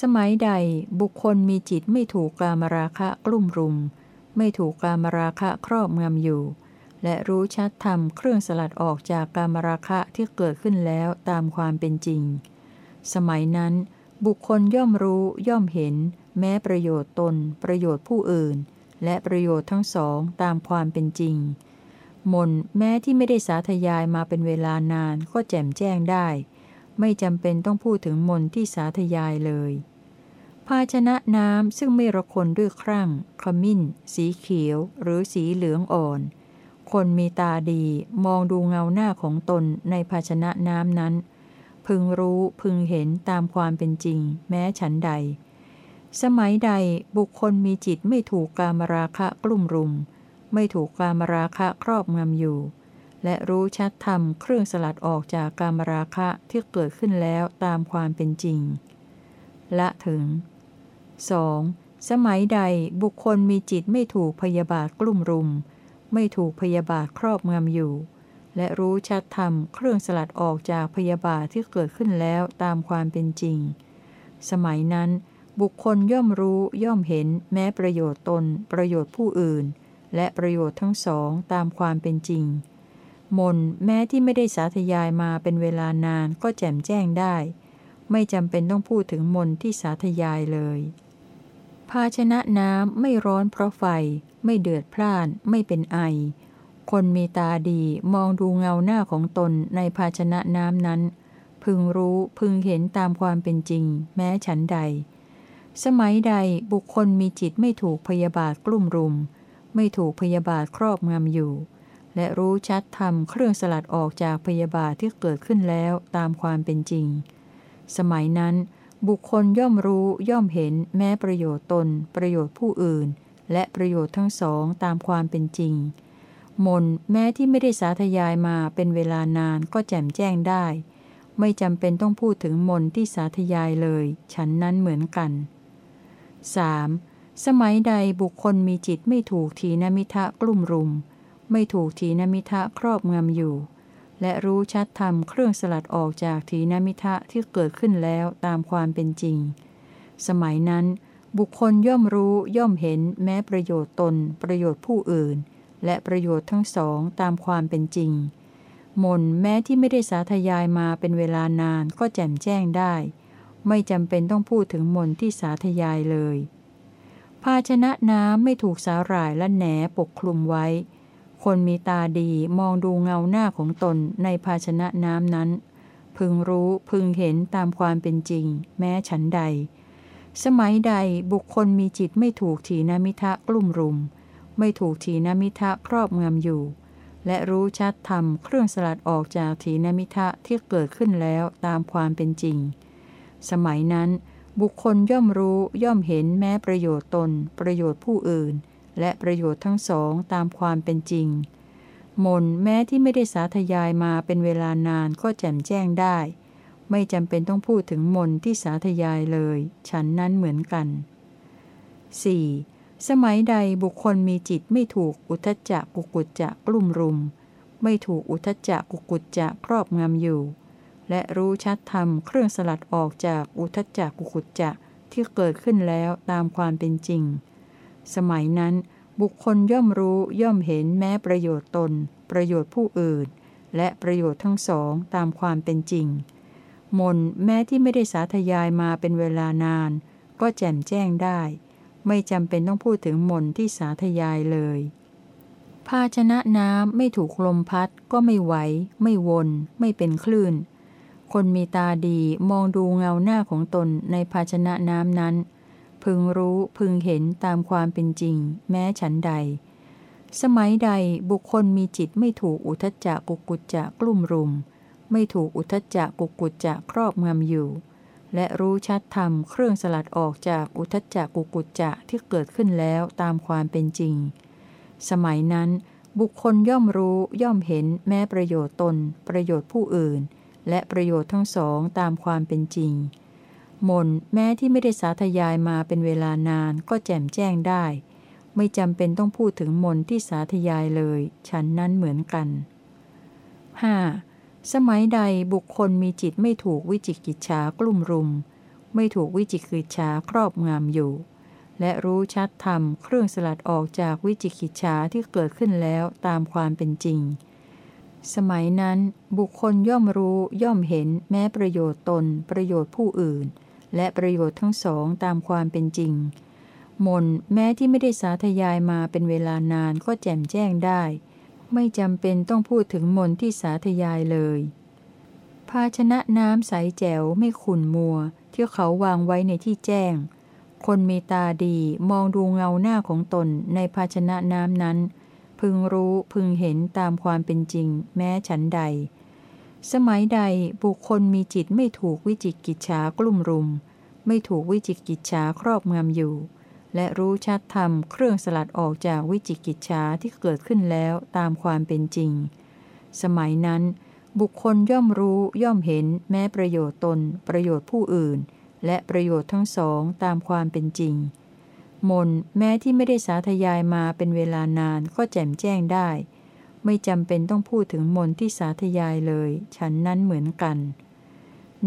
สมัยใดบุคคลมีจิตไม่ถูกกามราคะกลุ่มรุม ไม่ถูกกามราคะครอบงำอยู่ และรู้ชัดธรรมเครื่องสลัดออกจากกามราคะที่เกิดขึ้นแล้วตามความเป็นจริง สมัยนั้น บุคคลย่อมรู้ย่อมเห็น แม้ประโยชน์ตน ประโยชน์ผู้อื่น และประโยชน์ทั้งสองตามความเป็นจริง มนแม้ที่ไม่ได้สาธยายมาเป็นเวลานานก็แจ่มแจ้งได้ ไม่จำเป็นต้องพูดถึงมนที่สาธยายเลย ภาชนะน้ำซึ่งไม่ระคนด้วยครั่ง ขมิ้น สีเขียว หรือสีเหลืองอ่อน คนมีตาดีมองดูเงาหน้าของตนในภาชนะน้ำนั้น พึงรู้พึงเห็นตามความเป็นจริง แม้ฉันใด สมัยใดบุคคลมีจิตไม่ถูกกามราคะกลุ่มรุม ไม่ถูกกามราคะครอบงำอยู่ และรู้ชัดธรรมเครื่องสลัดออกจากกามราคะที่เกิดขึ้นแล้วตามความเป็นจริง ละถึง 2. สมัยใดบุคคลมีจิตไม่ถูกพยาบาทกลุ่มรุม ไม่ถูกพยาบาทครอบงำอยู่ และรู้ชัดธรรมเครื่องสลัดออกจากพยาบาทที่เกิดขึ้นแล้วตามความเป็นจริง สมัยนั้น บุคคลย่อมรู้ย่อมเห็นแม้ประโยชน์ตน ประโยชน์ผู้อื่น และประโยชน์ทั้งสองตามความเป็นจริง มนแม้ที่ไม่ได้สาธยายมาเป็นเวลานานก็แจ่มแจ้งได้ ไม่จำเป็นต้องพูดถึงมนที่สาธยายเลย ภาชนะน้ำไม่ร้อนเพราะไฟ ไม่เดือดพล่าน ไม่เป็นไอ คนมีตาดีมองดูเงาหน้าของตนในภาชนะน้ำนั้น พึงรู้พึงเห็นตามความเป็นจริง แม้ฉันใด สมัยใดบุคคลมีจิตไม่ถูกพยาบาทกลุ่มรุม ไม่ถูกพยาบาทครอบงำอยู่ และรู้ชัดธรรมเครื่องสลัดออกจากพยาบาทที่เกิดขึ้นแล้วตามความเป็นจริง สมัยนั้น บุคคลย่อมรู้ย่อมเห็นแม้ประโยชน์ตน ประโยชน์ผู้อื่น และประโยชน์ทั้งสองตามความเป็นจริง มนแม้ที่ไม่ได้สาธยายมาเป็นเวลานานก็แจ่มแจ้งได้ ไม่จำเป็นต้องพูดถึงมนที่สาธยายเลย ฉันนั้นเหมือนกัน 3. สมัยใดบุคคลมีจิตไม่ถูกทีนมิทะกลุ่มรุม ไม่ถูกทีนมิทะครอบงำอยู่ และรู้ชัดธรรมเครื่องสลัดออกจากทีนมิทะที่เกิดขึ้นแล้วตามความเป็นจริง สมัยนั้น บุคคลย่อมรู้ย่อมเห็นแม้ประโยชน์ตน ประโยชน์ผู้อื่น และประโยชน์ทั้งสองตามความเป็นจริง มนแม้ที่ไม่ได้สาธยายมาเป็นเวลานานก็แจ่มแจ้งได้ ไม่จำเป็นต้องพูดถึงมนที่สาธยายเลย ภาชนะน้ำไม่ถูกสาหร่ายและแหนปกคลุมไว้ คนมีตาดีมองดูเงาหน้าของตนในภาชนะน้ำนั้น พึงรู้พึงเห็นตามความเป็นจริง แม้ฉันใด สมัยใดบุคคลมีจิตไม่ถูกถีนมิทะกลุ่มรุม ไม่ถูกถีนมิทะครอบงำอยู่ และรู้ชัดธรรมเครื่องสลัดออกจากถีนมิทะที่เกิดขึ้นแล้วตามความเป็นจริง สมัยนั้น บุคคลย่อมรู้ย่อมเห็นแม้ประโยชน์ตน ประโยชน์ผู้อื่น และประโยชน์ทั้งสองตามความเป็นจริง มนแม้ที่ไม่ได้สาธยายมาเป็นเวลานานก็แจ่มแจ้งได้ ไม่จำเป็นต้องพูดถึงมนที่สาธยายเลย ฉันนั้นเหมือนกัน 4. สมัยใดบุคคลมีจิตไม่ถูกอุทจจะกุกุจจะกลุ่มรุม ไม่ถูกอุทจจะกุกุจจะครอบงำอยู่ และรู้ชัดธรรมเครื่องสลัดออกจากอุทจจะกุกุจจะที่เกิดขึ้นแล้วตามความเป็นจริง สมัยนั้น บุคคลย่อมรู้ย่อมเห็นแม้ประโยชน์ตน ประโยชน์ผู้อื่น และประโยชน์ทั้งสองตามความเป็นจริง มนแม้ที่ไม่ได้สาธยายมาเป็นเวลานาน ก็แจ่มแจ้งได้ ไม่จำเป็นต้องพูดถึงมนที่สาธยายเลย ภาชนะน้ำไม่ถูกลมพัด ก็ไม่ไหว ไม่วน ไม่เป็นคลื่น คนมีตาดีมองดูเงาหน้าของตนในภาชนะน้ำนั้น พึงรู้พึงเห็นตามความเป็นจริง แม้ฉันใด สมัยใดบุคคลมีจิตไม่ถูกอุทจจะกุกุจจะกลุ่มรุม ไม่ถูกอุทจจะกุกุจจะครอบงำอยู่ และรู้ชัดธรรมเครื่องสลัดออกจากอุทจจะกุกุจจะที่เกิดขึ้นแล้วตามความเป็นจริง สมัยนั้น บุคคลย่อมรู้ย่อมเห็นแม้ประโยชน์ตน ประโยชน์ผู้อื่น และประโยชน์ทั้งสองตามความเป็นจริง มนแม้ที่ไม่ได้สาธยายมาเป็นเวลานานก็แจ่มแจ้งได้ ไม่จำเป็นต้องพูดถึงมนที่สาธยายเลย ฉันนั้นเหมือนกัน 5. สมัยใดบุคคลมีจิตไม่ถูกวิจิกิจฉากลุ่มรุม ไม่ถูกวิจิกิจฉาครอบงำอยู่ และรู้ชัดธรรมเครื่องสลัดออกจากวิจิกิจฉาที่เกิดขึ้นแล้วตามความเป็นจริงสมัยนั้นบุคคลย่อมรู้ย่อมเห็นแม้ประโยชน์ตน ประโยชน์ผู้อื่น และประโยชน์ทั้งสองตามความเป็นจริง มนแม้ที่ไม่ได้สาธยายมาเป็นเวลานานก็แจ่มแจ้งได้ ไม่จำเป็นต้องพูดถึงมนที่สาธยายเลย ภาชนะน้ำใสแจ๋วไม่ขุ่นมัว ที่เขาวางไว้ในที่แจ้ง คนมีตาดีมองดูเงาหน้าของตนในภาชนะน้ำนั้น พึงรู้พึงเห็นตามความเป็นจริง แม้ฉันใด สมัยใดบุคคลมีจิตไม่ถูกวิจิกิจฉากลุ่มรุม ไม่ถูกวิจิกิจฉาครอบงำอยู่ และรู้ชัดธรรมเครื่องสลัดออกจากวิจิกิจฉาที่เกิดขึ้นแล้วตามความเป็นจริง สมัยนั้น บุคคลย่อมรู้ย่อมเห็นแม้ประโยชน์ตน ประโยชน์ผู้อื่น และประโยชน์ทั้งสองตามความเป็นจริง มนแม้ที่ไม่ได้สาธยายมาเป็นเวลานานก็แจ่มแจ้งได้ ไม่จำเป็นต้องพูดถึงมนที่สาธยายเลย ฉันนั้นเหมือนกัน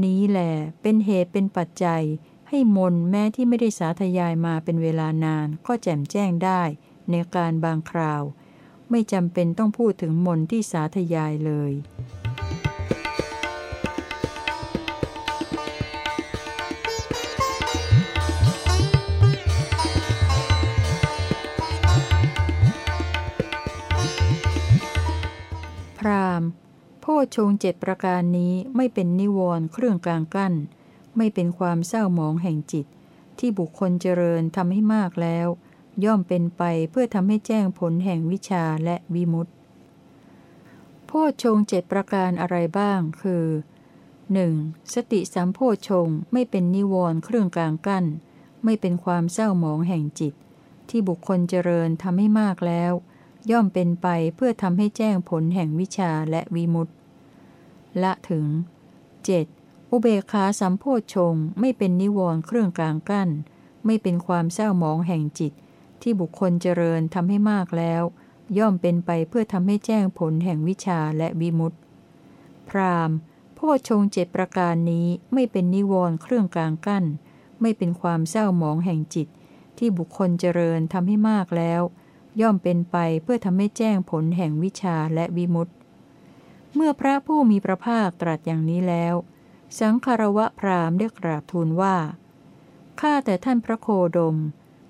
นี้แหลเป็นเหตุเป็นปัจจัย ให้มนแม้ที่ไม่ได้สาธยายมาเป็นเวลานาน ก็แจ่มแจ้งได้ในการบางคราว ไม่จำเป็นต้องพูดถึงมนที่สาธยายเลยามโพชงเจ็ดประการนี้ไม่เป็นนิวรณ์เครื่องกลางกั้น ไม่เป็นความเศร้าหมองแห่งจิต ที่บุคคลเจริญทำให้มากแล้ว ย่อมเป็นไปเพื่อทำให้แจ้งผลแห่งวิชาและวิมุตติโพชงเจ็ดประการอะไรบ้าง คือ 1. สติสัมโพชงไม่เป็นนิวรณ์เครื่องกลางกั้น ไม่เป็นความเศร้าหมองแห่งจิต ที่บุคคลเจริญทำให้มากแล้ว ย่อมเป็นไปเพื่อทำให้แจ้งผลแห่งวิชาและวิมุตติละถึง 7. อุเบกขาสัมโพชงไม่เป็นนิวรณ์เครื่องกลางกั้น ไม่เป็นความเศร้าหมองแห่งจิต ที่บุคคลเจริญทำให้มากแล้ว ย่อมเป็นไปเพื่อทำให้แจ้งผลแห่งวิชาและวิมุตติพราหม์โพชงเจ็ดประการนี้ไม่เป็นนิวรณ์เครื่องกลางกั้น ไม่เป็นความเศร้าหมองแห่งจิต ที่บุคคลเจริญทำให้มากแล้ว ย่อมเป็นไปเพื่อทำให้แจ้งผลแห่งวิชาและวิมุตติ เมื่อพระผู้มีพระภาคตรัสอย่างนี้แล้ว สังคารวะพราหมณ์ได้กราบทูลว่า ข้าแต่ท่านพระโคดม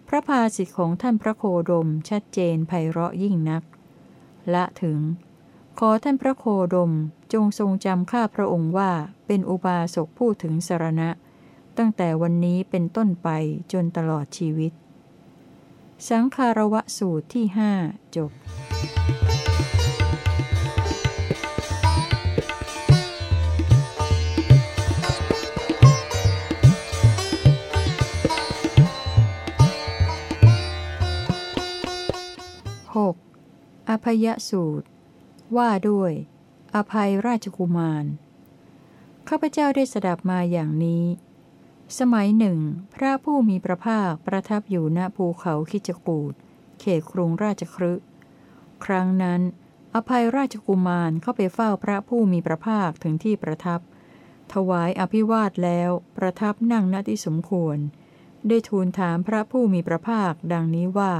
พระภาสิทธิของท่านพระโคดมชัดเจนไพเราะยิ่งนัก ละถึง ขอท่านพระโคดมจงทรงจำข้าพระองค์ว่าเป็นอุบาสกผู้ถึงสารณะ ตั้งแต่วันนี้เป็นต้นไปจนตลอดชีวิต สังคารวะสูตรที่หจบ 6. อภัยสูตร ว่าด้วย อภัยราชกุมาร ข้าพเจ้าได้สดับมาอย่างนี้ สมัยหนึ่ง พระผู้มีพระภาคประทับอยู่ณภูเขาคิจกูดเขตกรุงราชครึครั้งนั้น อภัยราชกุมารเข้าไปเฝ้าพระผู้มีพระภาคถึงที่ประทับ ถวายอภิวาทแล้ว ประทับนั่งณที่สมควร ได้ทูลถามพระผู้มีพระภาคดังนี้ว่า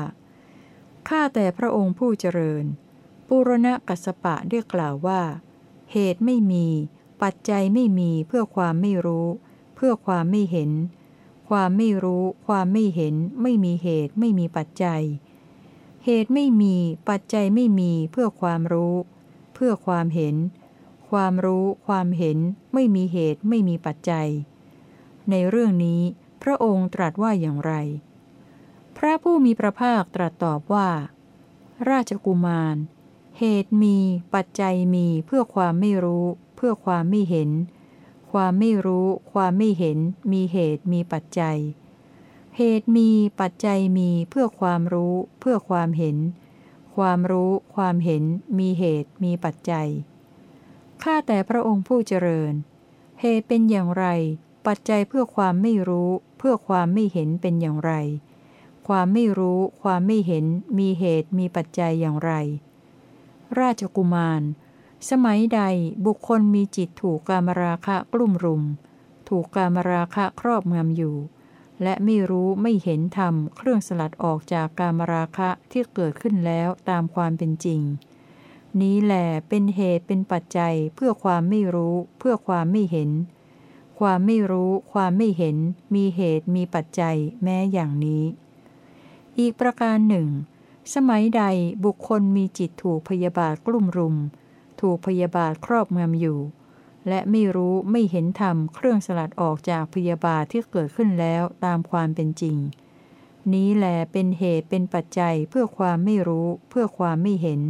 ข้าแต่พระองค์ผู้เจริญ ปุรณะกัสสปะได้กล่าวว่า เหตุไม่มี ปัจจัยไม่มีเพื่อความไม่รู้ เพื่อความไม่เห็น ความไม่รู้ ความไม่เห็น ไม่มีเหตุ ไม่มีปัจจัย เหตุไม่มี ปัจจัยไม่มี เพื่อความรู้ เพื่อความเห็น ความรู้ ความเห็น ไม่มีเหตุ ไม่มีปัจจัย ในเรื่องนี้ พระองค์ตรัสว่าอย่างไร พระผู้มีพระภาคตรัสตอบว่า ราชกุมาร เหตุมี ปัจจัยมี เพื่อความไม่รู้ เพื่อความไม่เห็น ความไม่รู้ ความไม่เห็น มีเหตุ มีปัจจัย เหตุมี ปัจจัยมี เพื่อความรู้ เพื่อความเห็น ความรู้ ความเห็น มีเหตุ มีปัจจัย ข้าแต่พระองค์ผู้เจริญ เหตุเป็นอย่างไร ปัจจัยเพื่อความไม่รู้ เพื่อความไม่เห็นเป็นอย่างไร ความไม่รู้ ความไม่เห็น มีเหตุ มีปัจจัยอย่างไร ราชกุมาร สมัยใดบุคคลมีจิตถูกกามราคะกลุ่มรุม ถูกกามราคะครอบงำอยู่ และไม่รู้ไม่เห็นธรรมเครื่องสลัดออกจากกามราคะที่เกิดขึ้นแล้วตามความเป็นจริง นี้แหลเป็นเหตุเป็นปัจจัยเพื่อความไม่รู้ เพื่อความไม่เห็น ความไม่รู้ ความไม่เห็น มีเหตุมีปัจจัยแม้อย่างนี้ อีกประการหนึ่ง สมัยใดบุคคลมีจิตถูกพยาบาทกลุ่มรุม ถูกพยาบาทครอบงำอยู่ และไม่รู้ไม่เห็นธรรมเครื่องสลัดออกจากพยาบาทที่เกิดขึ้นแล้วตามความเป็นจริง นี้แหลเป็นเหตุเป็นปัจจัยเพื่อความไม่รู้ เพื่อความไม่เห็น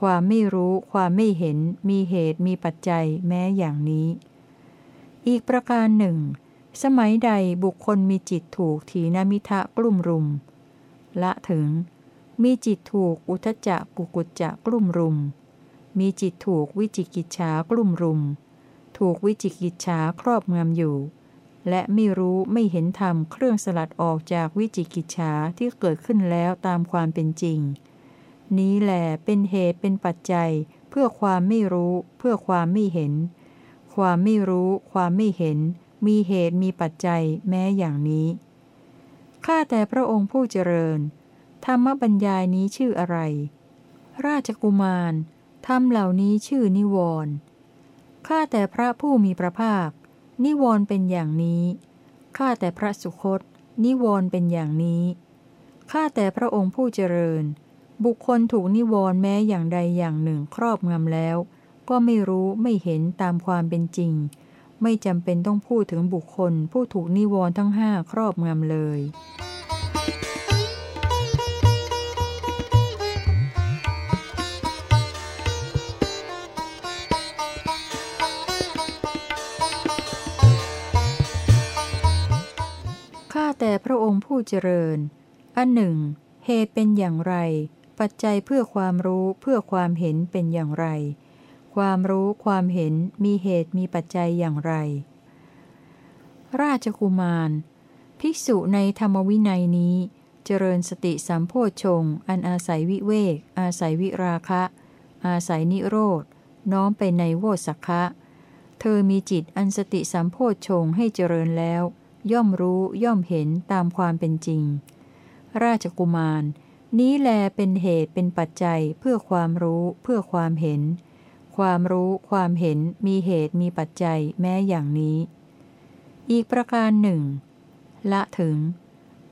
ความไม่รู้ความไม่เห็น มีเหตุมีปัจจัยแม้อย่างนี้ อีกประการหนึ่ง สมัยใดบุคคลมีจิตถูกถีนมิทะกลุ่มรุม ละถึงมีจิตถูกอุทจจะกุกุจจะกลุ่มรุม มีจิตถูกวิจิกิจฉากลุ่มรุม ถูกวิจิกิจฉาครอบงำอยู่ และไม่รู้ไม่เห็นธรรมเครื่องสลัดออกจากวิจิกิจฉาที่เกิดขึ้นแล้วตามความเป็นจริง นี้แหลเป็นเหตุเป็นปัจจัยเพื่อความไม่รู้ เพื่อความไม่เห็น ความไม่รู้ ความไม่เห็น มีเหตุมีปัจจัยแม้อย่างนี้ข้าแต่พระองค์ผู้เจริญ ธรรมบัญญายนี้ชื่ออะไร ราชกุมาร ธรรมเหล่านี้ชื่อนิวรณ์ข้าแต่พระผู้มีพระภาค นิวรณ์เป็นอย่างนี้ ข้าแต่พระสุคต นิวรณ์เป็นอย่างนี้ ข้าแต่พระองค์ผู้เจริญ บุคคลถูกนิวรณ์แม้อย่างใดอย่างหนึ่งครอบงำแล้ว ก็ไม่รู้ไม่เห็นตามความเป็นจริง ไม่จำเป็นต้องพูดถึงบุคคลผู้ถูกนิวรณ์ทั้งห้าครอบงำเลย แต่พระองค์ผู้เจริญ อันหนึ่ง เหตุเป็นอย่างไร ปัจจัยเพื่อความรู้เพื่อความเห็นเป็นอย่างไร ความรู้ความเห็นมีเหตุมีปัจจัยอย่างไร ราชกุมาร ภิกษุในธรรมวินัยนี้ เจริญสติสัมโพชงอันอาศัยวิเวก อาศัยวิราคะ อาศัยนิโรธน้อมไปในโวสักคะ เธอมีจิตอันสติสัมโพชงให้เจริญแล้ว ย่อมรู้ย่อมเห็นตามความเป็นจริง ราชกุมาร นี้แลเป็นเหตุเป็นปัจจัยเพื่อความรู้เพื่อความเห็น ความรู้ความเห็นมีเหตุมีปัจจัยแม้อย่างนี้ อีกประการหนึ่ง ละถึง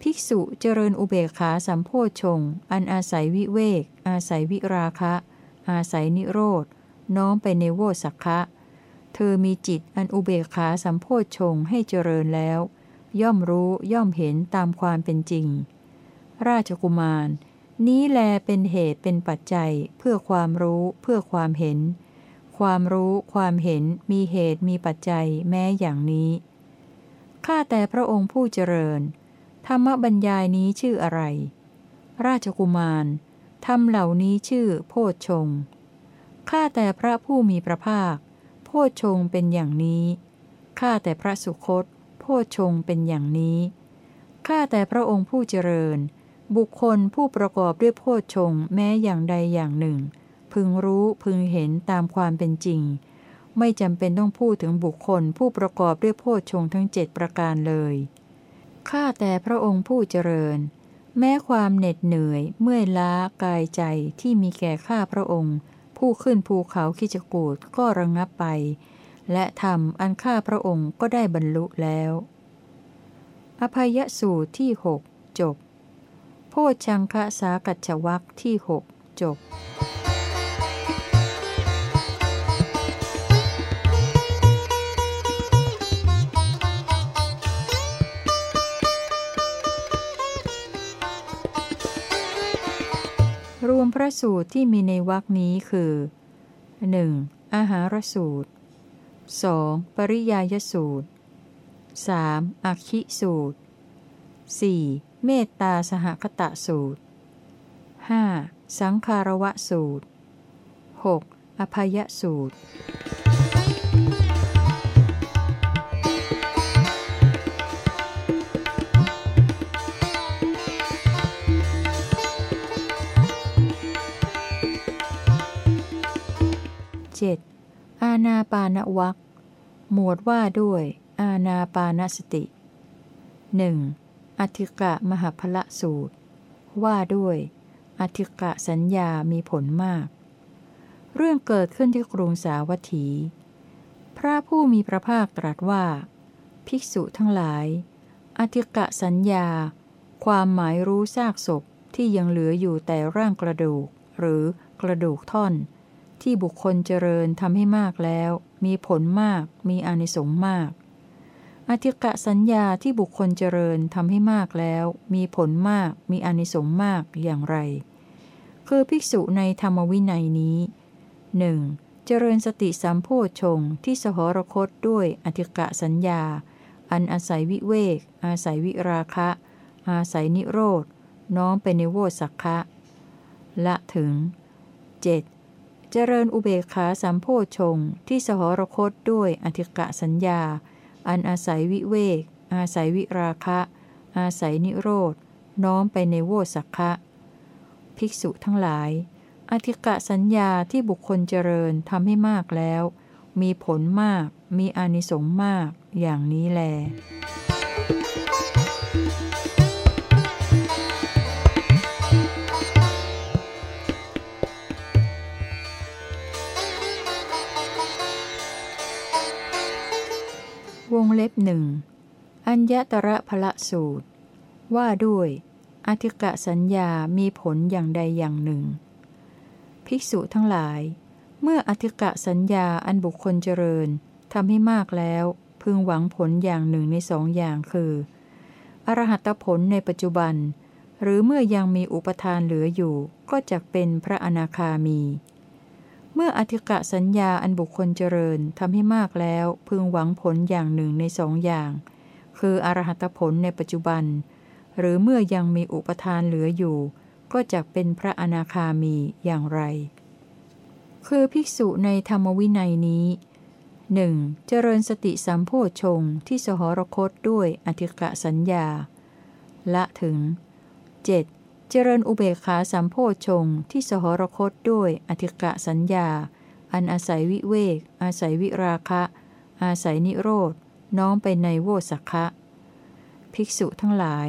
ภิกษุเจริญอุเบกขาสัมโพชง อันอาศัยวิเวก อาศัยวิราคะ อาศัยนิโรธน้อมไปในโวสักคะเธอมีจิตอันอุเบกขาสัมโพชงให้เจริญแล้ว ย่อมรู้ย่อมเห็นตามความเป็นจริง ราชกุมาร นี้แลเป็นเหตุเป็นปัจจัยเพื่อความรู้เพื่อความเห็น ความรู้ความเห็นมีเหตุมีปัจจัยแม้อย่างนี้ ข้าแต่พระองค์ผู้เจริญ ธรรมบัญญายนี้ชื่ออะไร ราชกุมารธรรมเหล่านี้ชื่อโพชฌงข้าแต่พระผู้มีพระภาค โพชฌงเป็นอย่างนี้ ข้าแต่พระสุคต พชงเป็นอย่างนี้ ข้าแต่พระองค์ผู้เจริญ บุคคลผู้ประกอบด้วยโพชงแม้อย่างใดอย่างหนึ่ง พึงรู้พึงเห็นตามความเป็นจริง ไม่จำเป็นต้องพูดถึงบุคคลผู้ประกอบด้วยโพชงทั้งเจ็ดประการเลย ข้าแต่พระองค์ผู้เจริญ แม้ความเหน็ดเหนื่อย เมื่อยล้ากายใจที่มีแก่ข้าพระองค์ ผู้ขึ้นภูเขาคิจกูดก็ระงงับไป และธรรมอันข้าพระองค์ก็ได้บรรลุแล้ว อภัยสูตรที่หกจบ โพชังคะสากัจฉวักที่หกจบรวมพระสูตรที่มีในวรคนี้คือ 1. อาหารสูตร 2. ปริยายสูตร 3. อักขิสูตร 4. เมตตาสหคตะสูตร 5. สังคารวะสูตร 6. อภัยสูตร 7. อา ณาปานวักหมวดว่าด้วย อาณาปานสติ 1. อธิกะมหพละสูตร ว่าด้วย อธิกะสัญญามีผลมาก เรื่องเกิดขึ้นที่กรุงสาวัตถี พระผู้มีพระภาคตรัสว่า ภิกษุทั้งหลาย อธิกะสัญญา ความหมายรู้ซากศพที่ยังเหลืออยู่แต่ร่างกระดูก หรือกระดูกท่อน ที่บุคคลเจริญทำให้มากแล้ว มีผลมาก มีอานิสงส์มาก อธิกะสัญญาที่บุคคลเจริญทำให้มากแล้ว มีผลมาก มีอานิสงส์มากอย่างไร คือภิกษุในธรรมวินัยนี้หนึ่งเจริญสติสัมโพชงที่สหรคตด้วยอธิกะสัญญา อันอาศัยวิเวก อาศัยวิราคะ อาศัยนิโรธน้อมไปในโวสักคะ ละถึง 7. เจริญอุเบกขาสัมโพชงที่สหรคตด้วยอธิกะสัญญา อันอาศัยวิเวก อาศัยวิราคะ อาศัยนิโรธ น้อมไปในโวสักคะภิกษุทั้งหลาย อธิกะสัญญาที่บุคคลเจริญทำให้มากแล้ว มีผลมาก มีอานิสงส์มาก อย่างนี้แล เล็บหนึ่งอัญญตระพละสูตร ว่าด้วย อธิกะสัญญามีผลอย่างใดอย่างหนึ่ง ภิกษุทั้งหลาย เมื่ออธิกะสัญญาอันบุคคลเจริญทำให้มากแล้ว พึงหวังผลอย่างหนึ่งในสองอย่างคืออรหัตผลในปัจจุบัน หรือเมื่อยังมีอุปทานเหลืออยู่ ก็จะเป็นพระอนาคามี เมื่ออธิกะสัญญาอันบุคคลเจริญทำให้มากแล้ว พึงหวังผลอย่างหนึ่งในสองอย่าง คืออรหัตผลในปัจจุบัน หรือเมื่อยังมีอุปทานเหลืออยู่ ก็จะเป็นพระอนาคามีอย่างไร คือภิกษุในธรรมวินัยนี้หนึ่งเจริญสติสัมโพชงที่สหรคตด้วยอธิกะสัญญา ละถึง 7. เจริญอุเบกขาสัมโพชงที่สหรคตด้วยอธิกะสัญญา อันอาศัยวิเวก อาศัยวิราคะ อาศัยนิโรธน้อมไปในโวสักคะภิกษุทั้งหลาย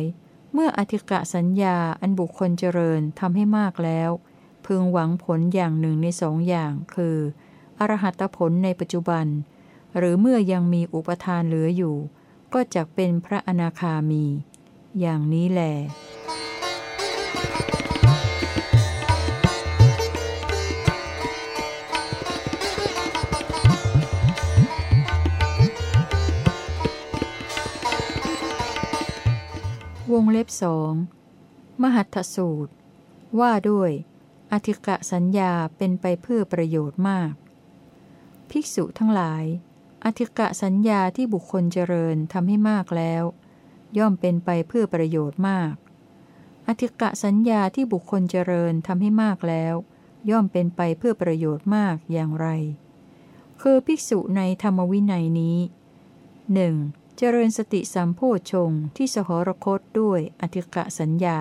เมื่ออธิกะสัญญาอันบุคคลเจริญทำให้มากแล้ว พึงหวังผลอย่างหนึ่งในสองอย่าง คือ อรหัตผลในปัจจุบัน หรือเมื่อยังมีอุปทานเหลืออยู่ ก็จะเป็นพระอนาคามี อย่างนี้แหล วงเล็บสองมหัตถสูตร ว่าด้วย อธิกะสัญญาเป็นไปเพื่อประโยชน์มาก ภิกษุทั้งหลาย อธิกะสัญญาที่บุคคลเจริญทำให้มากแล้ว ย่อมเป็นไปเพื่อประโยชน์มาก อธิกะสัญญาที่บุคคลเจริญทำให้มากแล้ว ย่อมเป็นไปเพื่อประโยชน์มากอย่างไร คือภิกษุในธรรมวินัยนี้หนึ่งเจริญสติสัมโพชงที่สหรคตด้วยอธิกะสัญญา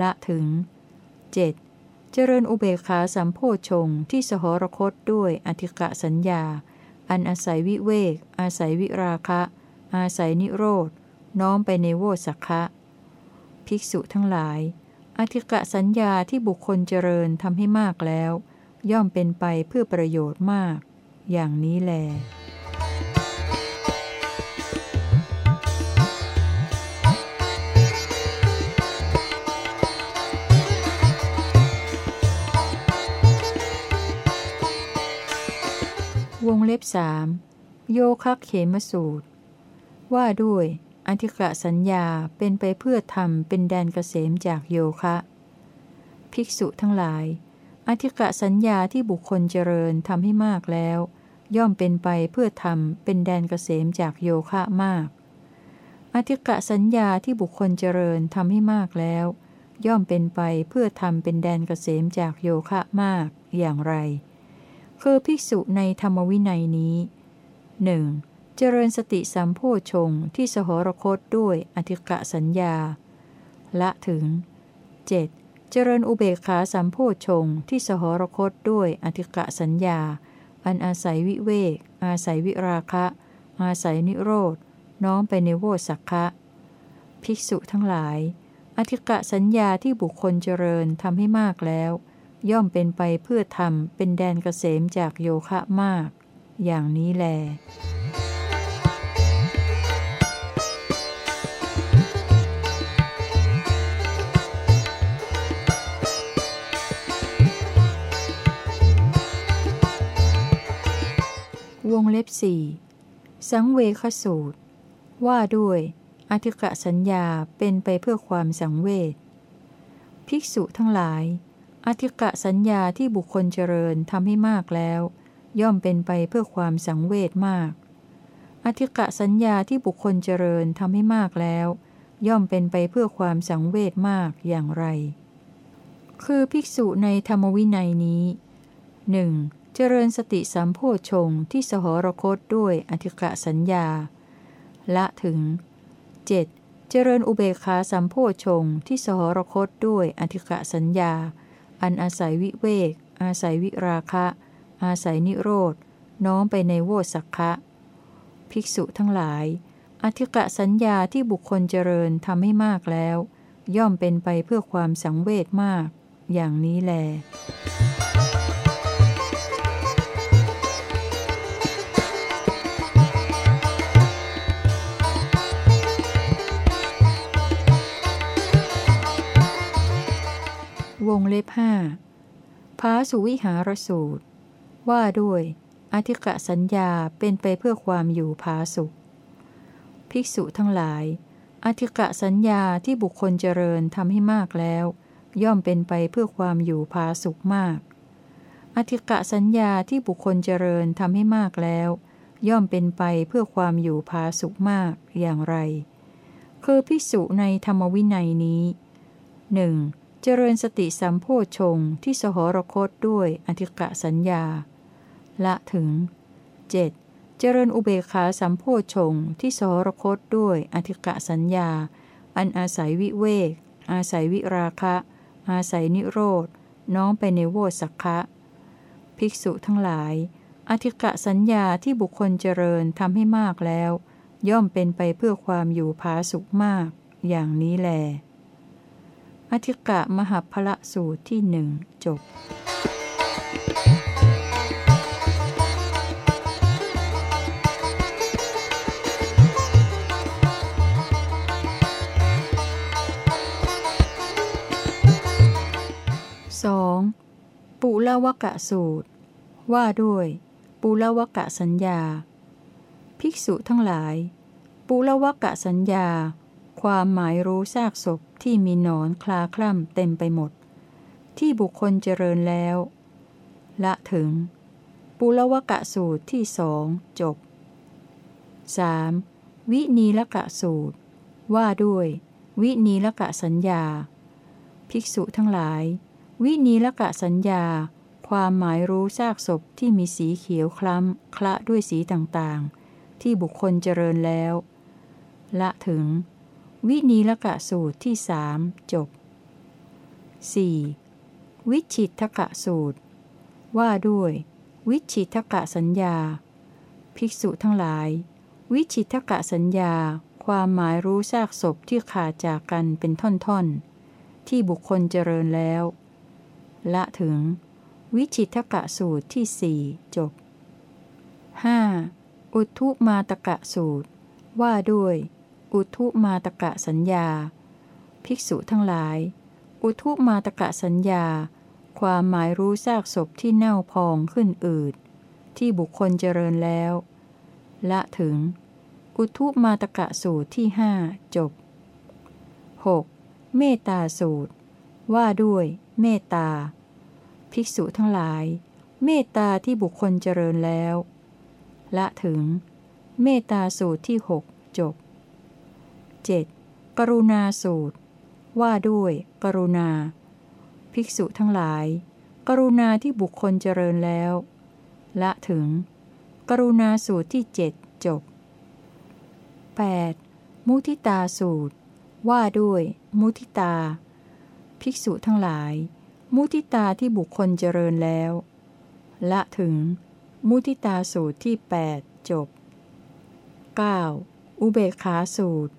ละถึง 7. เจริญอุเบกขาสัมโพชงที่สหรคตด้วยอธิกะสัญญา อันอาศัยวิเวก อาศัยวิราคะ อาศัยนิโรธน้อมไปในโวสักคะ ภิกษุทั้งหลาย อธิกะสัญญาที่บุคคลเจริญทำให้มากแล้ว ย่อมเป็นไปเพื่อประโยชน์มาก อย่างนี้แลวงเล็บสามโยคะเขมสูตร ว่าด้วย อธิกะสัญญาเป็นไปเพื่อทำเป็นแดนเกษมจากโยคะ ภิกษุทั้งหลาย อธิกะสัญญาที่บุคคลเจริญทำให้มากแล้ว ย่อมเป็นไปเพื่อทำเป็นแดนเกษมจากโยคะมาก อธิกะสัญญาที่บุคคลเจริญทำให้มากแล้ว ย่อมเป็นไปเพื่อทำเป็นแดนเกษมจากโยคะมากอย่างไร คือภิกษุในธรรมวินัยนี้หนึ่ง จริญสติสัมโพชงที่สหรคตด้วยอธิกะสัญญา ละถึง 7. เจริญอุเบกขาสัมโพชงที่สหรคตด้วยอธิกะสัญญา อันอาศัยวิเวก อาศัยวิราคะ อาศัยนิโรธน้อมไปในโวสักคะภิกษุทั้งหลาย อธิกะสัญญาที่บุคคลเจริญทำให้มากแล้ว ย่อมเป็นไปเพื่อทำเป็นแดนเกษมจากโยคะมาก อย่างนี้แล วงเล็บสี่สังเวคสูตร ว่าด้วย อธิกะสัญญาเป็นไปเพื่อความสังเวชภิกษุทั้งหลาย อธิกะสัญญาที่บุคคลเจริญทำให้มากแล้ว ย่อมเป็นไปเพื่อความสังเวชมาก อธิกะสัญญาที่บุคคลเจริญทำให้มากแล้ว ย่อมเป็นไปเพื่อความสังเวชมากอย่างไร คือภิกษุในธรรมวินัยนี้หนึ่ง เจริญสติสัมโพชงที่สหรคตด้วยอธิกะสัญญา ละถึง 7. เจริญอุเบกขาสัมโพชงที่สหรคตด้วยอธิกะสัญญา อันอาศัยวิเวก อาศัยวิราคะ อาศัยนิโรธน้อมไปในโวสักคะ ภิกษุทั้งหลาย อธิกะสัญญาที่บุคคลเจริญทำให้มากแล้ว ย่อมเป็นไปเพื่อความสังเวชมาก อย่างนี้แล วงเล็บห้าพาสุวิหารสูตร ว่าด้วย อธิกะสัญญาเป็นไปเพื่อความอยู่ผาสุข ภิกษุทั้งหลาย อธิกะสัญญาที่บุคคลเจริญทำให้มากแล้ว ย่อมเป็นไปเพื่อความอยู่ผาสุขมาก อธิกะสัญญาที่บุคคลเจริญทำให้มากแล้ว ย่อมเป็นไปเพื่อความอยู่ผาสุขมากอย่างไร คือภิกษุในธรรมวินัยนี้หนึ่ง เจริญสติสัมโพชงที่สหรคตด้วยอธิกะสัญญา ละถึง 7. เจริญอุเบกขาสัมโพชงที่สหรคตด้วยอธิกะสัญญา อันอาศัยวิเวก อาศัยวิราคะ อาศัยนิโรธน้องไปในโวสักคะภิกษุทั้งหลาย อธิกะสัญญาที่บุคคลเจริญทำให้มากแล้ว ย่อมเป็นไปเพื่อความอยู่ผาสุขมาก อย่างนี้แล อธิกะมหพละสูตรที่หนึ่งจบ 2. ปุละวกะสูตร ว่าด้วย ปุละวกะสัญญา ภิกษุทั้งหลาย ปุละวกะสัญญา ความหมายรู้ซากศพที่มีหนอนคลาคล่ำเต็มไปหมด ที่บุคคลเจริญแล้ว ละถึง ปุละวกะสูตรที่สองจบ 3. วินีละกะสูตร ว่าด้วย วินีละกะสัญญา ภิกษุทั้งหลาย วินีละกะสัญญา ความหมายรู้ซากศพที่มีสีเขียวคล้ำคละด้วยสีต่างๆ ที่บุคคลเจริญแล้ว ละถึง วินีละกะสูตรที่สามจบ 4. วิชิตทกะสูตร ว่าด้วย วิชิตทกะสัญญา ภิกษุทั้งหลาย วิชิตทกะสัญญา ความหมายรู้ซากศพที่ขาดจากกันเป็นท่อนๆ ที่บุคคลเจริญแล้ว ละถึง วิชิตทกะสูตรที่สี่จบ 5. อุทุมาตกะสูตร ว่าด้วย อุทุมาตกะสัญญา ภิกษุทั้งหลาย อุทุมาตกะสัญญา ความหมายรู้ซากศพที่เน่าพองขึ้นอืด ที่บุคคลเจริญแล้ว ละถึง อุทุมาตกะสูตรที่ห้าจบ 6. เมตตาสูตร ว่าด้วย เมตตา ภิกษุทั้งหลาย เมตตาที่บุคคลเจริญแล้ว ละถึง เมตตาสูตรที่หกจบ 7. กรุณาสูตร ว่าด้วย กรุณา ภิกษุทั้งหลาย กรุณาที่บุคคลเจริญแล้ว ละถึง กรุณาสูตรที่เจ็ดจบ 8. มุทิตาสูตร ว่าด้วย มุทิตา ภิกษุทั้งหลาย มุทิตาที่บุคคลเจริญแล้ว ละถึง มุทิตาสูตรที่ 8 จบ 9. อุเบกขาสูตร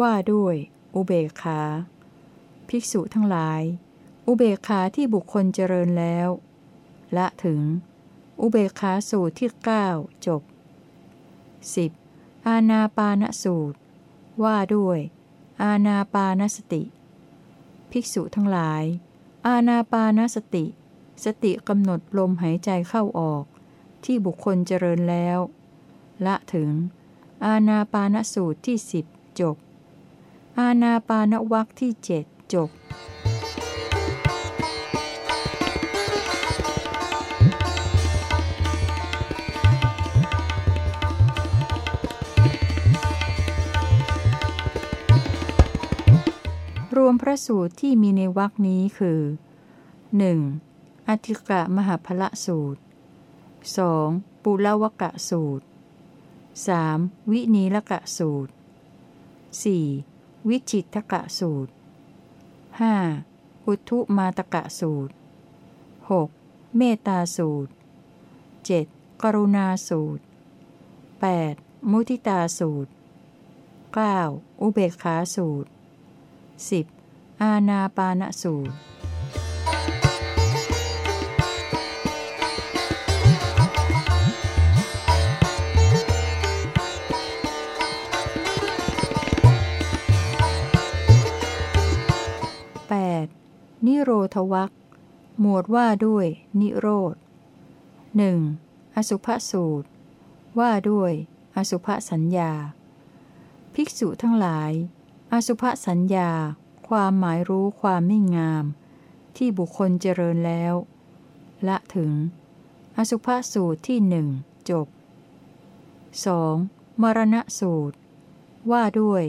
ว่าด้วย อุเบกขา ภิกษุทั้งหลาย อุเบกขาที่บุคคลเจริญแล้ว ละถึง อุเบกขาสูตรที่ 9 จบ 10. อาณาปานสูตร ว่าด้วย อาณาปานสติ ภิกษุทั้งหลาย อาณาปานสติ สติกำหนดลมหายใจเข้าออก ที่บุคคลเจริญแล้ว ละถึง อาณาปานสูตรที่สิบจบ อาณาปานวักที่เจ็ดจบรวมพระสูตรที่มีในวรรคนี้คือ 1. อธิกะมหาพละสูตร 2. ปุลวกะสูตร 3. วินีลกะสูตร 4. วิจิตกะสูตร 5. อุทุมาตกะสูตร 6. เมตตาสูตร 7. กรุณาสูตร 8. มุทิตาสูตร 9. อุเบกขาสูตร 10. อาณาปานสูตร นิโรธวักหมวดว่าด้วย นิโรธหนึ่งอสุภสูตร ว่าด้วย อสุภสัญญา ภิกษุทั้งหลาย อสุภสัญญา ความหมายรู้ความไม่งาม ที่บุคคลเจริญแล้ว ละถึง อสุภสูตรที่หนึ่งจบ 2. มรณะสูตร ว่าด้วย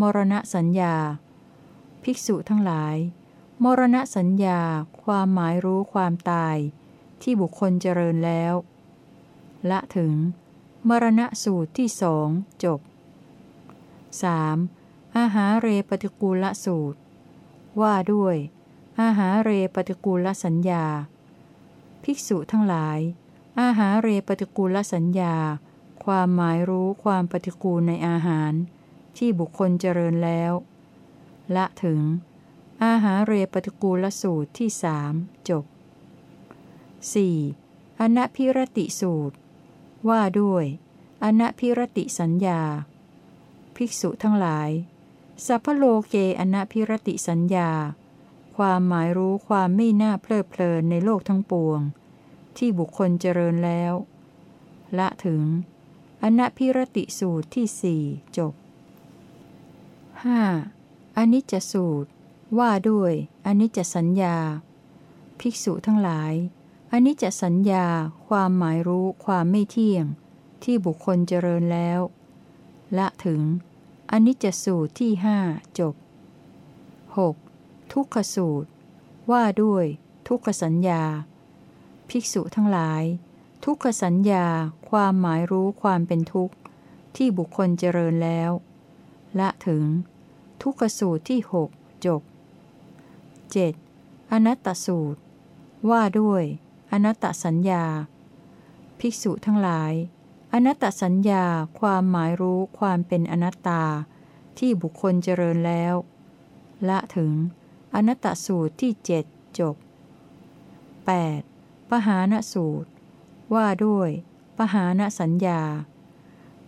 มรณะสัญญา ภิกษุทั้งหลาย มรณะสัญญาความหมายรู้ความตาย ที่บุคคลเจริญแล้ว ละถึง มรณะสูตรที่สองจบ 3. อาหาเรปฏิกูลสูตร ว่าด้วย อาหาเรปฏิกูลสัญญา ภิกษุทั้งหลาย อาหาเรปฏิกูลสัญญา ความหมายรู้ความปฏิกูลในอาหาร ที่บุคคลเจริญแล้ว ละถึง อาหาเรปฏิกูลสูตรที่สามจบ 4. อนัพิรติสูตร ว่าด้วย อนัพิรติสัญญา ภิกษุทั้งหลาย สัพพโลเกอนัพิรติสัญญา ความหมายรู้ความไม่น่าเพลิดเพลินในโลกทั้งปวง ที่บุคคลเจริญแล้ว ละถึง อนัพิรติสูตรที่สี่จบ 5. อนิจจสูตร ว่าด้วยอนิจจสัญญา ภิกษุทั้งหลายอนิจจสัญญาความหมายรู้ความไม่เที่ยง ที่บุคคลเจริญแล้ว ละถึงอนิจจสูตรที่ห้าจบ 6. ทุกขสูตร ว่าด้วย ทุกขสัญญา ภิกษุทั้งหลาย ทุกขสัญญาความหมายรู้ความเป็นทุกข์ ที่บุคคลเจริญแล้ว ละถึง ทุกขสูตรที่หกจบ 7. อนัตตสูตร ว่าด้วย อนัตตสัญญา ภิกษุทั้งหลาย อนัตตสัญญาความหมายรู้ความเป็นอนัตตา ที่บุคคลเจริญแล้ว ละถึง อนัตตสูตรที่เจ็ดจบ 8. ปหานสูตร ว่าด้วย ปหานสัญญา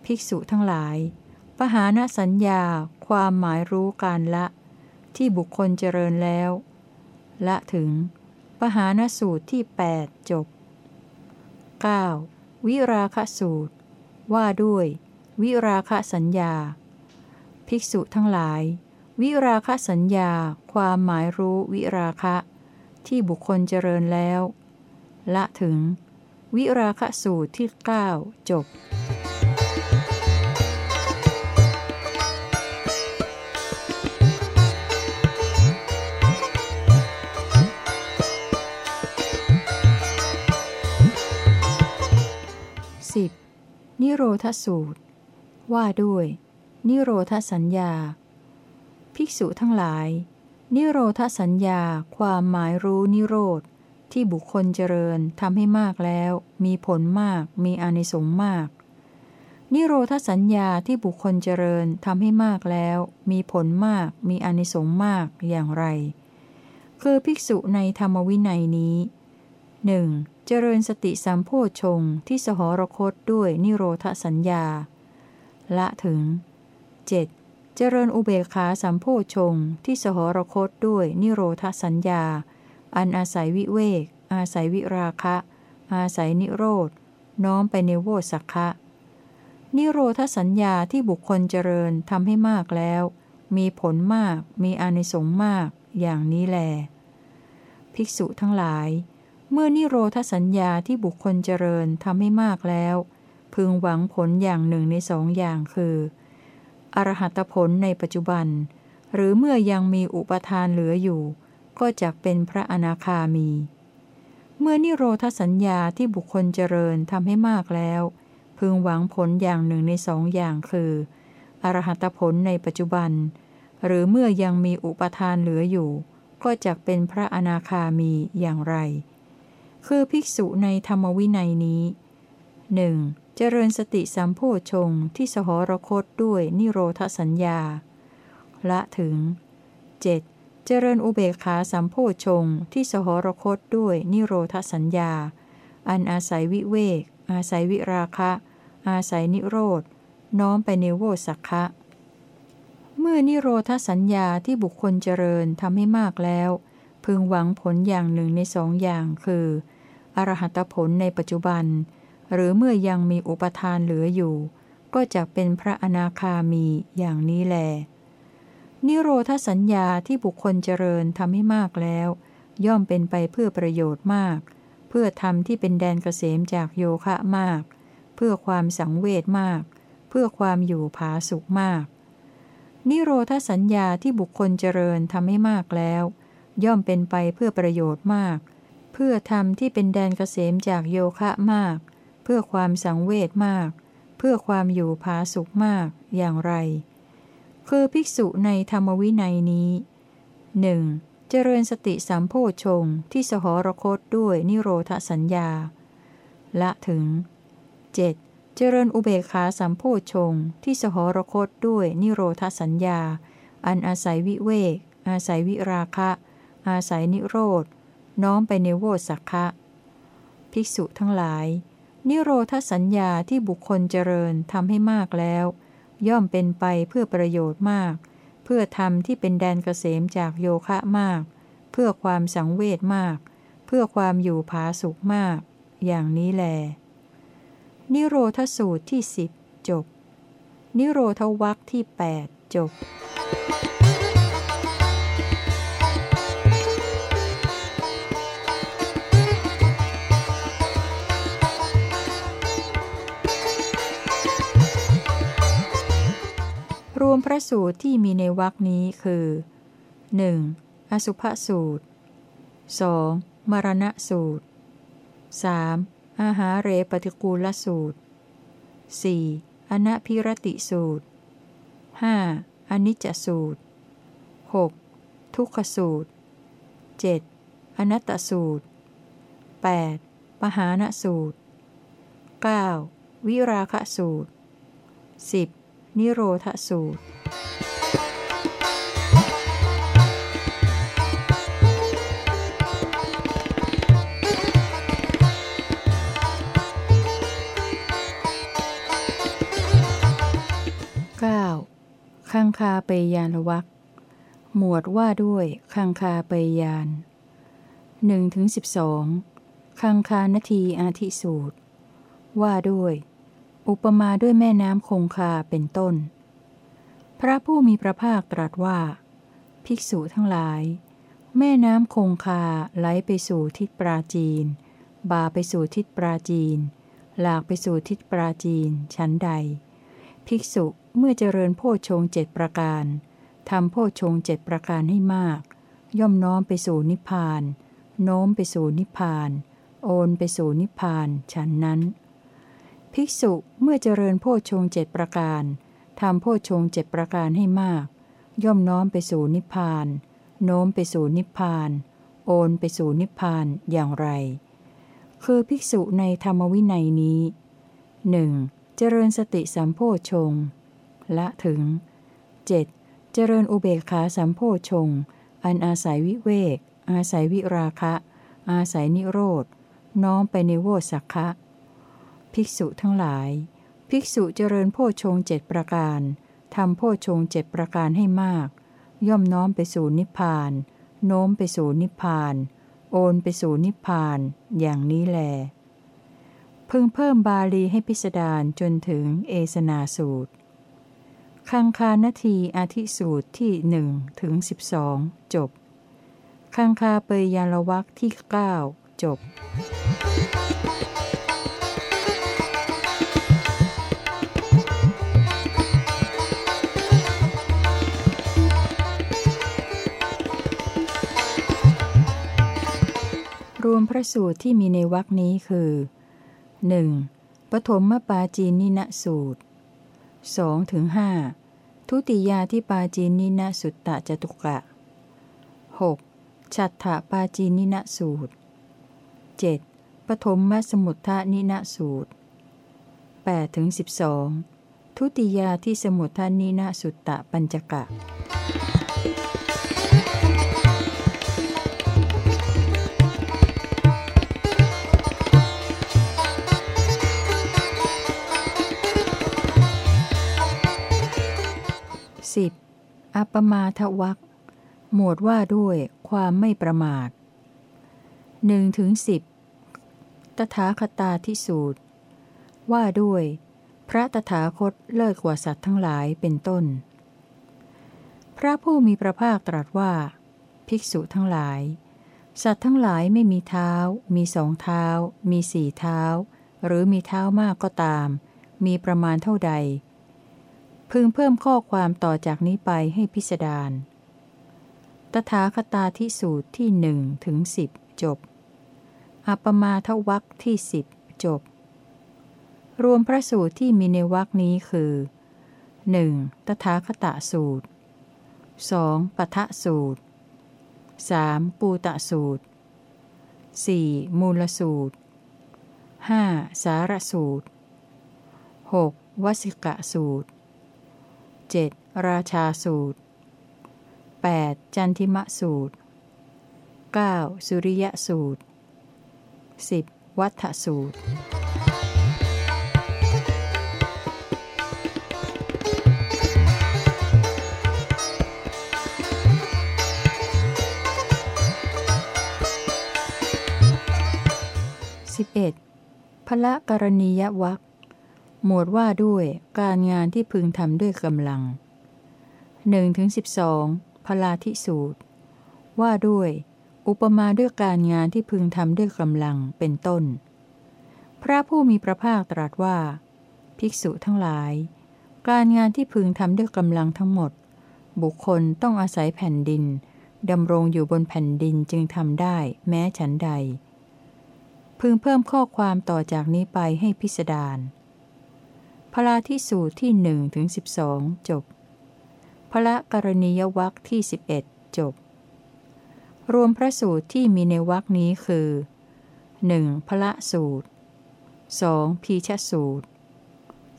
ภิกษุทั้งหลาย ปหานสัญญาความหมายรู้การละ ที่บุคคลเจริญแล้ว ละถึง ปหานสูตรที่ 8 จบ 9. วิราคสูตร ว่าด้วย วิราคสัญญา ภิกษุทั้งหลาย วิราคสัญญาความหมายรู้วิราคะ ที่บุคคลเจริญแล้ว ละถึง วิราคสูตรที่ 9 จบ นิโรธสูตร ว่าด้วย นิโรธสัญญา ภิกษุทั้งหลาย นิโรธสัญญาความหมายรู้นิโรธ ที่บุคคลเจริญทำให้มากแล้ว มีผลมาก มีอานิสงส์มาก นิโรธสัญญาที่บุคคลเจริญทำให้มากแล้ว มีผลมาก มีอานิสงส์มากอย่างไร คือภิกษุในธรรมวินัยนี้ หนึ่งเจริญสติสัมโพชงที่สหรคตด้วยนิโรธสัญญา ละถึง 7. เจริญอุเบกขาสัมโพชงที่สหรคตด้วยนิโรธสัญญา อันอาศัยวิเวก อาศัยวิราคะ อาศัยนิโรธน้อมไปในโวสักคะ นิโรธสัญญาที่บุคคลเจริญทำให้มากแล้ว มีผลมาก มีอานิสงส์มาก อย่างนี้แล ภิกษุทั้งหลาย เมื่อนิโรธสัญญาที่บุคคลเจริญทำให้มากแล้ว พึงหวังผลอย่างหนึ่งในสองอย่างคือ อรหัตผลในปัจจุบัน หรือเมื่อยังมีอุปทานเหลืออยู่ ก็จะเป็นพระอนาคามี เมื่อนิโรธสัญญาที่บุคคลเจริญทำให้มากแล้ว พึงหวังผลอย่างหนึ่งในสองอย่างคือ อรหัตผลในปัจจุบัน หรือเมื่อยังมีอุปทานเหลืออยู่ ก็จะเป็นพระอนาคามีอย่างไร คือภิกษุในธรรมวินัยนี้หนึ่งเจริญสติสัมโพชงที่สหรคตด้วยนิโรธสัญญา ละถึง 7. เจริญอุเบกขาสัมโพชงที่สหรคตด้วยนิโรธสัญญา อันอาศัยวิเวก อาศัยวิราคะ อาศัยนิโรธน้อมไปในโวสักคะเมื่อนิโรธสัญญาที่บุคคลเจริญทำให้มากแล้ว พึงหวังผลอย่างหนึ่งในสองอย่างคือ อรหัตผลในปัจจุบัน หรือเมื่อยังมีอุปทานเหลืออยู่ ก็จะเป็นพระอนาคามีอย่างนี้แล นิโรธสัญญาที่บุคคลเจริญทำให้มากแล้ว ย่อมเป็นไปเพื่อประโยชน์มาก เพื่อทำที่เป็นแดนเกษมจากโยคะมาก เพื่อความสังเวชมาก เพื่อความอยู่ผาสุขมาก นิโรธสัญญาที่บุคคลเจริญทำให้มากแล้ว ย่อมเป็นไปเพื่อประโยชน์มาก พื่อทำที่เป็นแดนเกษมจากโยคะมาก เพื่อความสังเวชมาก เพื่อความอยู่ผาสุขมากอย่างไร คือภิกษุในธรรมวินัยนี้หนึ่งเจริญสติสัมโพชงที่สหรคตด้วยนิโรธสัญญา ละถึง 7. เจริญอุเบกขาสัมโพชงที่สหรคตด้วยนิโรธสัญญา อันอาศัยวิเวก อาศัยวิราคะ อาศัยนิโรธ น้อมไปในโวสักคะภิกษุทั้งหลาย นิโรธสัญญาที่บุคคลเจริญทำให้มากแล้ว ย่อมเป็นไปเพื่อประโยชน์มาก เพื่อทำที่เป็นแดนเกษมจากโยคะมาก เพื่อความสังเวชมาก เพื่อความอยู่ผาสุขมาก อย่างนี้แล นิโรธสูตรที่สิบจบ นิโรธวักที่ 8 จบ วมพระสูตรที่มีในวรคนี้คือ 1. อสุภสูตร 2. มรณะสูตร 3. อาหาเรปฏิกูลสูตร 4. อนัพิรติสูตร 5. อนิจจสูตร 6. ทุกขสูตร 7. อนัตตสูตร 8. ปหานสูตร 9. วิราคะสูตร 10. นิโรธสูตร 9. คังคาเปยานวักหมวดว่าด้วยคังคาเปยานหนึ่งถึงสิบสองคังคานทีอาทิสูตร ว่าด้วย อุปมาด้วยแม่น้ำคงคาเป็นต้น พระผู้มีพระภาคตรัสว่า ภิกษุทั้งหลาย แม่น้ำคงคาไหลไปสู่ทิศปราจีน บาไปสู่ทิศปราจีน หลากไปสู่ทิศปราจีน ชั้นใด ภิกษุเมื่อเจริญโพชงเจ็ดประการทำโพชงเจ็ดประการให้มาก ย่อมน้อมไปสู่นิพพาน โน้มไปสู่นิพพาน โอนไปสู่นิพพาน ฉันนั้น ภิกษุเมื่อเจริญโพชงเจ็ดประการทำโพชงเจ็ดประการให้มาก ย่อมน้อมไปสู่นิพพาน โน้มไปสู่นิพพาน โอนไปสู่นิพพานอย่างไร คือภิกษุในธรรมวินัยนี้หนึ่งเจริญสติสัมโพชงละถึง 7. เจริญอุเบกขาสัมโพชงอันอาศัยวิเวก อาศัยวิราคะ อาศัยนิโรธน้อมไปในโวสักคะ ภิกษุทั้งหลาย ภิกษุเจริญโพชงเจ็ดประการทำโพชงเจ็ดประการให้มาก ย่อมน้อมไปสู่นิพพาน โน้มไปสู่นิพพาน โอนไปสู่นิพพาน อย่างนี้แล พึงเพิ่มบาลีให้พิสดารจนถึงเอสนาสูตร คังคานาทีอาทิสูตรที่หนึ่งถึงสิบสองจบ คังคาเปยยาลวักที่เก้าจบ มพระสูตรที่มีในวรคนี้คือ 1. ปฐมมปาจีนินะสูตร2ถึง5ทุติยาที่ปาจีนินะสุตตะจตุกะ 6. ฉัตถปาจีนินะสูตร 7. ปฐมมสมุทธานินะสูตร8ถึง12 ทุติยาที่สมุทธานินะสุตตะปัญจกะ 10. อัปมาทวักหมวดว่าด้วยความไม่ประมาท1ถึง10ตถาคตาทิสูตร ว่าด้วย พระตถาคตเลิศกว่าสัตว์ทั้งหลายเป็นต้น พระผู้มีพระภาคตรัสว่า ภิกษุทั้งหลาย สัตว์ทั้งหลายไม่มีเท้า มีสองเท้า มีสี่เท้า หรือมีเท้ามากก็ตาม มีประมาณเท่าใด พึงเพิ่มข้อความต่อจากนี้ไปให้พิสดารตถาคตาทิสูตรที่หนึ่งถึงสิบจบ อัปมาทวักที่สิบจบ รวมพระสูตรที่มีในวักนี้คือ 1. ตถาคตสูตร 2. ปทะสูตร 3. ปูตะสูตร 4. มูลสูตร 5. สารสูตร 6. วสิกะสูตร 7. ราชาสูตร 8. จันทิมะสูตร 9. สุริยสูตร 10. วัฏสูตร 11. พละกรณียวัก หมวดว่าด้วยการงานที่พึงทำด้วยกำลัง1ถึง12 พลาธิสูตร ว่าด้วย อุปมาด้วยการงานที่พึงทำด้วยกำลังเป็นต้น พระผู้มีพระภาคตรัสว่า ภิกษุทั้งหลาย การงานที่พึงทำด้วยกำลังทั้งหมด บุคคลต้องอาศัยแผ่นดินดำรงอยู่บนแผ่นดินจึงทำได้แม้ฉันใด พึงเพิ่มข้อความต่อจากนี้ไปให้พิสดาร ลาธิสูตรที่หนึ่งถึงสิบสองจบพระกรณียวักที่สิบเอ็ดจบ รวมพระสูตรที่มีในวักนี้คือ 1. พระสูตร 2. พีชสูตร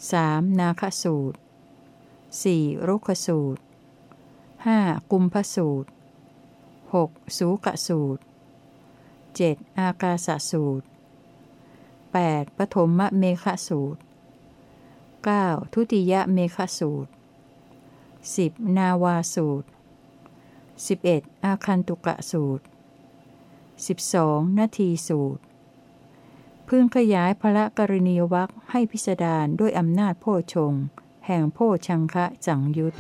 3. นาคสูตร 4. รุกขสูตร 5. กุมพสูตร 6. สูกสูตร 7. อากาสสูตร 8. ปฐมมเมฆสูตร 9. ทุติยเมฆสูตร 10. นาวาสูตร 11. อาคันตุกะสูตร 12. นาทีสูตร พึงขยายพระกรณียวักให้พิสดารด้วยอำนาจโพชง แห่งโพชังคะจังยุต